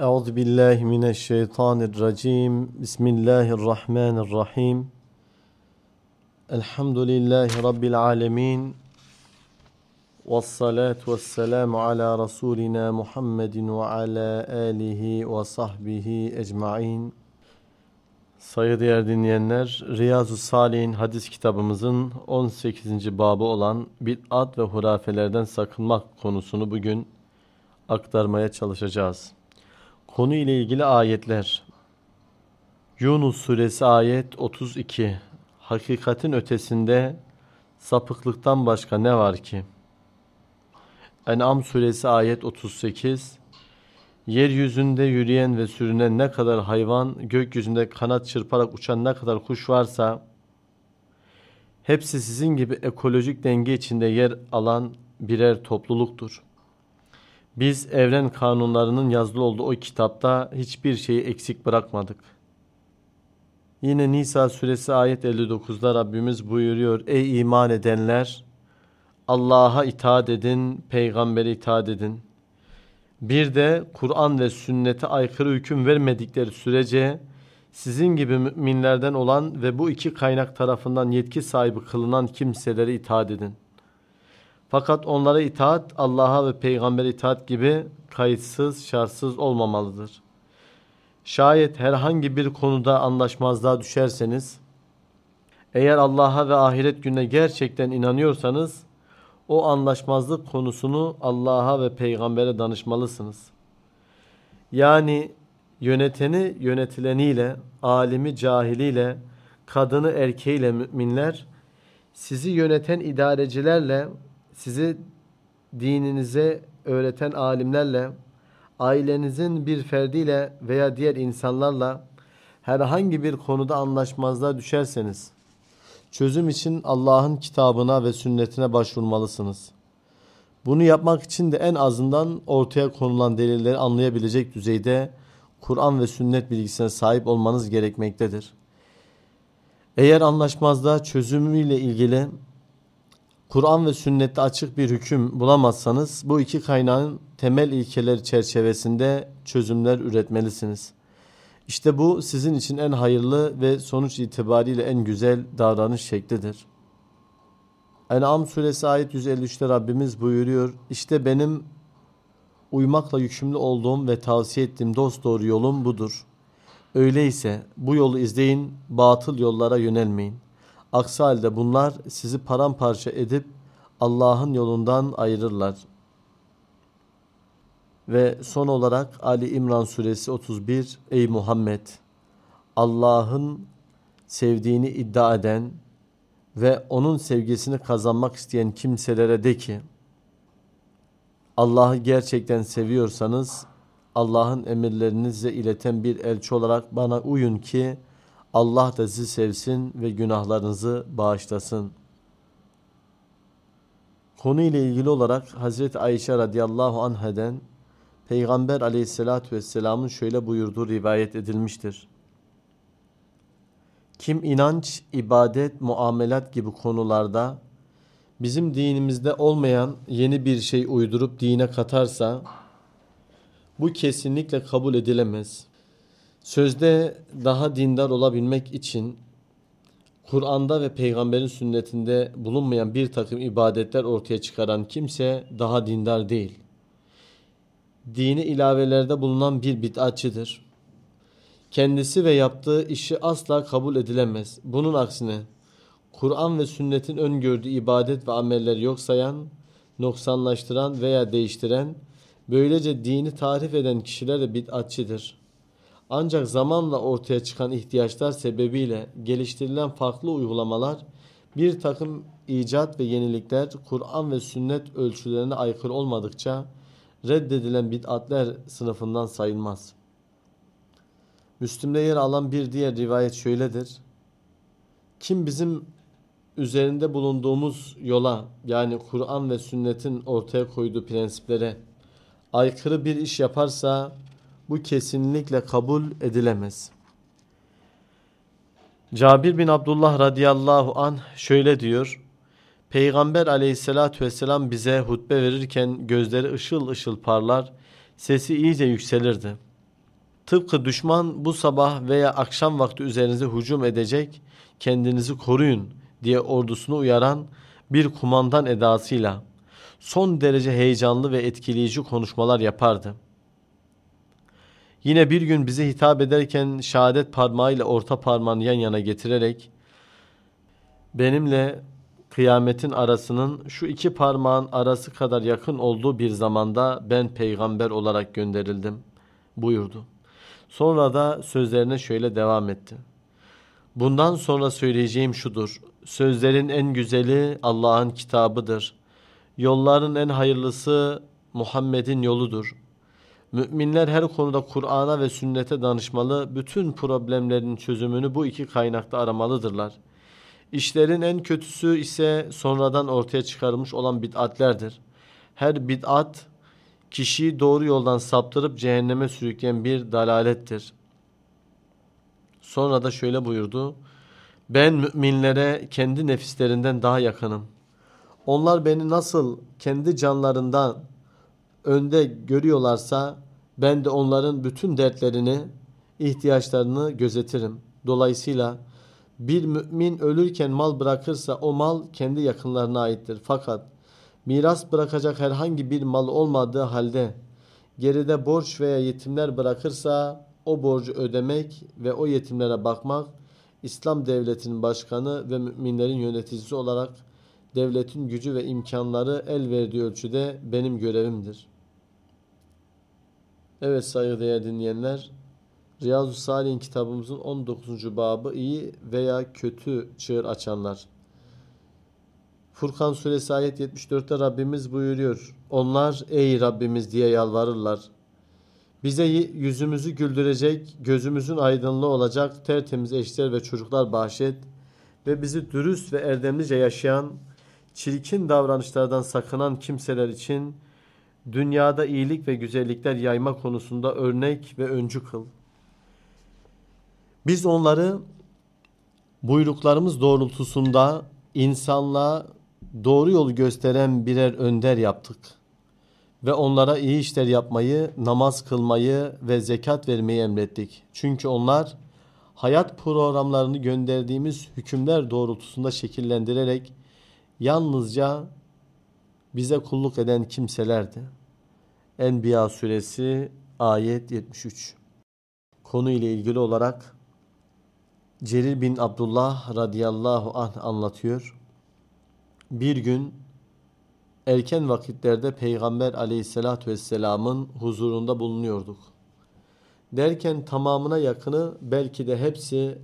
Euzu billahi mineşşeytanirracim. Bismillahirrahmanirrahim. Elhamdülillahi rabbil alamin. Ves salatu vesselamu ala rasulina Muhammedin ve ala alihi ve sahbihi ecmaîn. Saygıdeğer dinleyenler, Riyazu Salih'in hadis kitabımızın 18. babı olan bid'at ve hurafelerden sakınmak konusunu bugün aktarmaya çalışacağız. Konu ile ilgili ayetler. Yunus suresi ayet 32. Hakikatin ötesinde sapıklıktan başka ne var ki? En'am suresi ayet 38. Yeryüzünde yürüyen ve sürünen ne kadar hayvan, gökyüzünde kanat çırparak uçan ne kadar kuş varsa, hepsi sizin gibi ekolojik denge içinde yer alan birer topluluktur. Biz evren kanunlarının yazılı olduğu o kitapta hiçbir şeyi eksik bırakmadık. Yine Nisa suresi ayet 59'da Rabbimiz buyuruyor. Ey iman edenler! Allah'a itaat edin, peygambere itaat edin. Bir de Kur'an ve sünnete aykırı hüküm vermedikleri sürece sizin gibi müminlerden olan ve bu iki kaynak tarafından yetki sahibi kılınan kimselere itaat edin. Fakat onlara itaat Allah'a ve peygambere itaat gibi kayıtsız, şartsız olmamalıdır. Şayet herhangi bir konuda anlaşmazlığa düşerseniz, eğer Allah'a ve ahiret gününe gerçekten inanıyorsanız, o anlaşmazlık konusunu Allah'a ve peygambere danışmalısınız. Yani yöneteni yönetileniyle, alimi cahiliyle, kadını erkeğiyle müminler, sizi yöneten idarecilerle, sizi dininize öğreten alimlerle, ailenizin bir ferdiyle veya diğer insanlarla herhangi bir konuda anlaşmazlığa düşerseniz, çözüm için Allah'ın kitabına ve sünnetine başvurmalısınız. Bunu yapmak için de en azından ortaya konulan delilleri anlayabilecek düzeyde Kur'an ve sünnet bilgisine sahip olmanız gerekmektedir. Eğer anlaşmazlığa çözümüyle ilgili Kur'an ve sünnette açık bir hüküm bulamazsanız bu iki kaynağın temel ilkeleri çerçevesinde çözümler üretmelisiniz. İşte bu sizin için en hayırlı ve sonuç itibariyle en güzel davranış şeklidir. En'am suresi ayet 153'te Rabbimiz buyuruyor. İşte benim uymakla yükümlü olduğum ve tavsiye ettiğim dost doğru yolum budur. Öyleyse bu yolu izleyin, batıl yollara yönelmeyin. Aksi halde bunlar sizi paramparça edip Allah'ın yolundan ayırırlar. Ve son olarak Ali İmran suresi 31 Ey Muhammed Allah'ın sevdiğini iddia eden ve onun sevgisini kazanmak isteyen kimselere de ki Allah'ı gerçekten seviyorsanız Allah'ın emirlerinizle ileten bir elçi olarak bana uyun ki Allah da sizi sevsin ve günahlarınızı bağışlasın. Konu ile ilgili olarak Hazreti Ayşe radıyallahu anheden Peygamber aleyhissalatü vesselamın şöyle buyurduğu rivayet edilmiştir. Kim inanç, ibadet, muamelat gibi konularda bizim dinimizde olmayan yeni bir şey uydurup dine katarsa bu kesinlikle kabul edilemez. Sözde daha dindar olabilmek için Kur'an'da ve peygamberin sünnetinde bulunmayan bir takım ibadetler ortaya çıkaran kimse daha dindar değil. Dini ilavelerde bulunan bir bid'atçıdır. Kendisi ve yaptığı işi asla kabul edilemez. Bunun aksine Kur'an ve sünnetin öngördüğü ibadet ve ameller yok sayan, noksanlaştıran veya değiştiren, böylece dini tarif eden kişiler de bid'atçıdır. Ancak zamanla ortaya çıkan ihtiyaçlar sebebiyle geliştirilen farklı uygulamalar bir takım icat ve yenilikler Kur'an ve sünnet ölçülerine aykırı olmadıkça reddedilen bid'atler sınıfından sayılmaz. Müslüm'de yer alan bir diğer rivayet şöyledir. Kim bizim üzerinde bulunduğumuz yola yani Kur'an ve sünnetin ortaya koyduğu prensiplere aykırı bir iş yaparsa bu kesinlikle kabul edilemez. Cabir bin Abdullah radıyallahu an şöyle diyor. Peygamber aleyhissalatü vesselam bize hutbe verirken gözleri ışıl ışıl parlar, sesi iyice yükselirdi. Tıpkı düşman bu sabah veya akşam vakti üzerinize hücum edecek, kendinizi koruyun diye ordusunu uyaran bir kumandan edasıyla son derece heyecanlı ve etkileyici konuşmalar yapardı. Yine bir gün bize hitap ederken şehadet parmağıyla orta parmağını yan yana getirerek benimle kıyametin arasının şu iki parmağın arası kadar yakın olduğu bir zamanda ben peygamber olarak gönderildim buyurdu. Sonra da sözlerine şöyle devam etti. Bundan sonra söyleyeceğim şudur. Sözlerin en güzeli Allah'ın kitabıdır. Yolların en hayırlısı Muhammed'in yoludur. Müminler her konuda Kur'an'a ve sünnete danışmalı, bütün problemlerin çözümünü bu iki kaynakta aramalıdırlar. İşlerin en kötüsü ise sonradan ortaya çıkarılmış olan bid'atlerdir. Her bid'at kişiyi doğru yoldan saptırıp cehenneme sürükleyen bir dalalettir. Sonra da şöyle buyurdu. Ben müminlere kendi nefislerinden daha yakınım. Onlar beni nasıl kendi canlarından önde görüyorlarsa ben de onların bütün dertlerini, ihtiyaçlarını gözetirim. Dolayısıyla bir mümin ölürken mal bırakırsa o mal kendi yakınlarına aittir. Fakat miras bırakacak herhangi bir mal olmadığı halde geride borç veya yetimler bırakırsa o borcu ödemek ve o yetimlere bakmak İslam devletinin başkanı ve müminlerin yöneticisi olarak devletin gücü ve imkanları el verdiği ölçüde benim görevimdir. Evet saygıdeğer dinleyenler, Riyazu Salih'in kitabımızın 19. babı iyi veya kötü çığır açanlar. Furkan suresi ayet 74'te Rabbimiz buyuruyor. Onlar ey Rabbimiz diye yalvarırlar. Bize yüzümüzü güldürecek, gözümüzün aydınlığı olacak tertemiz eşler ve çocuklar bahşet ve bizi dürüst ve erdemlice yaşayan, çirkin davranışlardan sakınan kimseler için dünyada iyilik ve güzellikler yayma konusunda örnek ve öncü kıl. Biz onları buyruklarımız doğrultusunda insanlığa doğru yolu gösteren birer önder yaptık. Ve onlara iyi işler yapmayı, namaz kılmayı ve zekat vermeyi emrettik. Çünkü onlar hayat programlarını gönderdiğimiz hükümler doğrultusunda şekillendirerek yalnızca bize kulluk eden kimselerdi. Enbiya suresi ayet 73 Konu ile ilgili olarak Cerir bin Abdullah radıyallahu anh anlatıyor. Bir gün erken vakitlerde Peygamber aleyhissalatü vesselamın huzurunda bulunuyorduk. Derken tamamına yakını belki de hepsi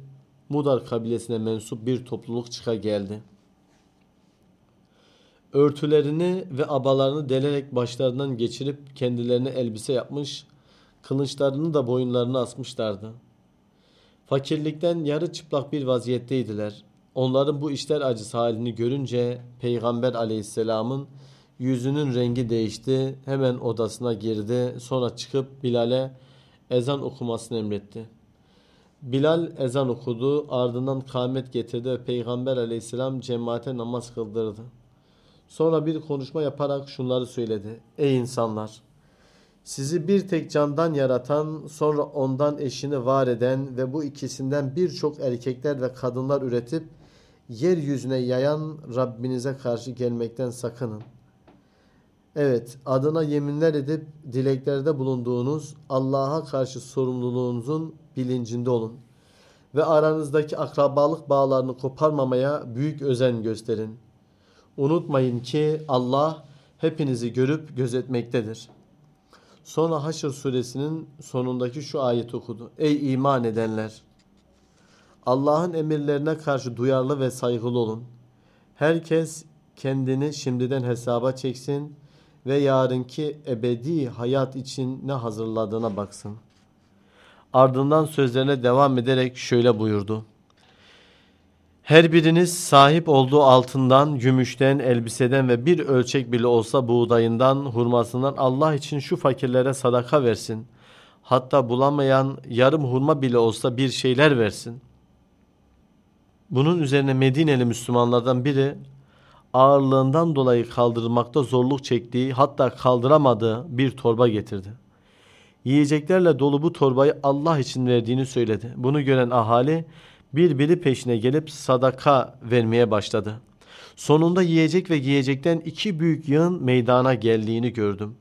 Mudar kabilesine mensup bir topluluk çıka geldi. Örtülerini ve abalarını delerek başlarından geçirip kendilerine elbise yapmış, kılıçlarını da boyunlarına asmışlardı. Fakirlikten yarı çıplak bir vaziyetteydiler. Onların bu işler acısı halini görünce Peygamber aleyhisselamın yüzünün rengi değişti. Hemen odasına girdi. Sonra çıkıp Bilal'e ezan okumasını emretti. Bilal ezan okudu. Ardından kâmet getirdi ve Peygamber aleyhisselam cemaate namaz kıldırdı. Sonra bir konuşma yaparak şunları söyledi. Ey insanlar! Sizi bir tek candan yaratan, sonra ondan eşini var eden ve bu ikisinden birçok erkekler ve kadınlar üretip yeryüzüne yayan Rabbinize karşı gelmekten sakının. Evet, adına yeminler edip dileklerde bulunduğunuz Allah'a karşı sorumluluğunuzun bilincinde olun. Ve aranızdaki akrabalık bağlarını koparmamaya büyük özen gösterin. Unutmayın ki Allah hepinizi görüp gözetmektedir. Sonra Haşr suresinin sonundaki şu ayet okudu. Ey iman edenler! Allah'ın emirlerine karşı duyarlı ve saygılı olun. Herkes kendini şimdiden hesaba çeksin ve yarınki ebedi hayat için ne hazırladığına baksın. Ardından sözlerine devam ederek şöyle buyurdu. Her biriniz sahip olduğu altından, gümüşten, elbiseden ve bir ölçek bile olsa buğdayından, hurmasından Allah için şu fakirlere sadaka versin. Hatta bulamayan yarım hurma bile olsa bir şeyler versin. Bunun üzerine Medineli Müslümanlardan biri ağırlığından dolayı kaldırmakta zorluk çektiği hatta kaldıramadığı bir torba getirdi. Yiyeceklerle dolu bu torbayı Allah için verdiğini söyledi. Bunu gören ahali birbiri peşine gelip sadaka vermeye başladı. Sonunda yiyecek ve giyecekten iki büyük yığın meydana geldiğini gördüm.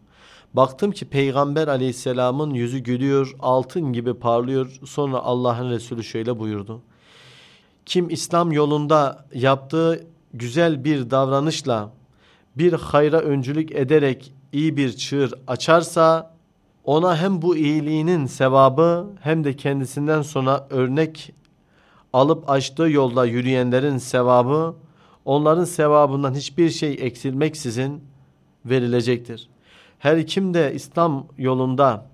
Baktım ki Peygamber aleyhisselamın yüzü gülüyor, altın gibi parlıyor. Sonra Allah'ın Resulü şöyle buyurdu. Kim İslam yolunda yaptığı güzel bir davranışla bir hayra öncülük ederek iyi bir çığır açarsa ona hem bu iyiliğinin sevabı hem de kendisinden sonra örnek alıp açtığı yolda yürüyenlerin sevabı onların sevabından hiçbir şey eksilmeksizin verilecektir. Her kim de İslam yolunda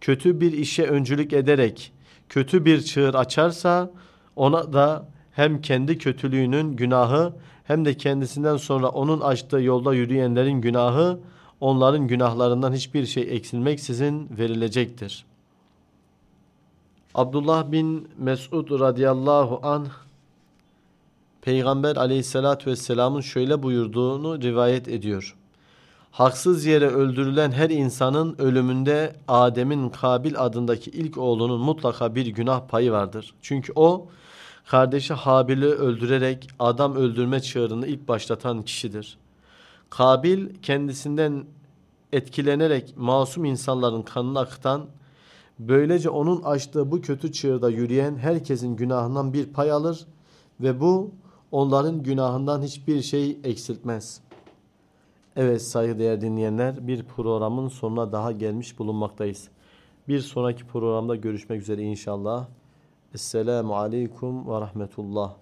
kötü bir işe öncülük ederek kötü bir çığır açarsa ona da hem kendi kötülüğünün günahı hem de kendisinden sonra onun açtığı yolda yürüyenlerin günahı onların günahlarından hiçbir şey eksilmeksizin verilecektir. Abdullah bin Mesud radıyallahu anh Peygamber aleyhissalatü vesselamın şöyle buyurduğunu rivayet ediyor. Haksız yere öldürülen her insanın ölümünde Adem'in Kabil adındaki ilk oğlunun mutlaka bir günah payı vardır. Çünkü o kardeşi Habil'i öldürerek adam öldürme çığırını ilk başlatan kişidir. Kabil kendisinden etkilenerek masum insanların kanını akıtan, böylece onun açtığı bu kötü çığırda yürüyen herkesin günahından bir pay alır ve bu onların günahından hiçbir şey eksiltmez. Evet saygıdeğer dinleyenler bir programın sonuna daha gelmiş bulunmaktayız. Bir sonraki programda görüşmek üzere inşallah. Esselamu Aleyküm ve Rahmetullah.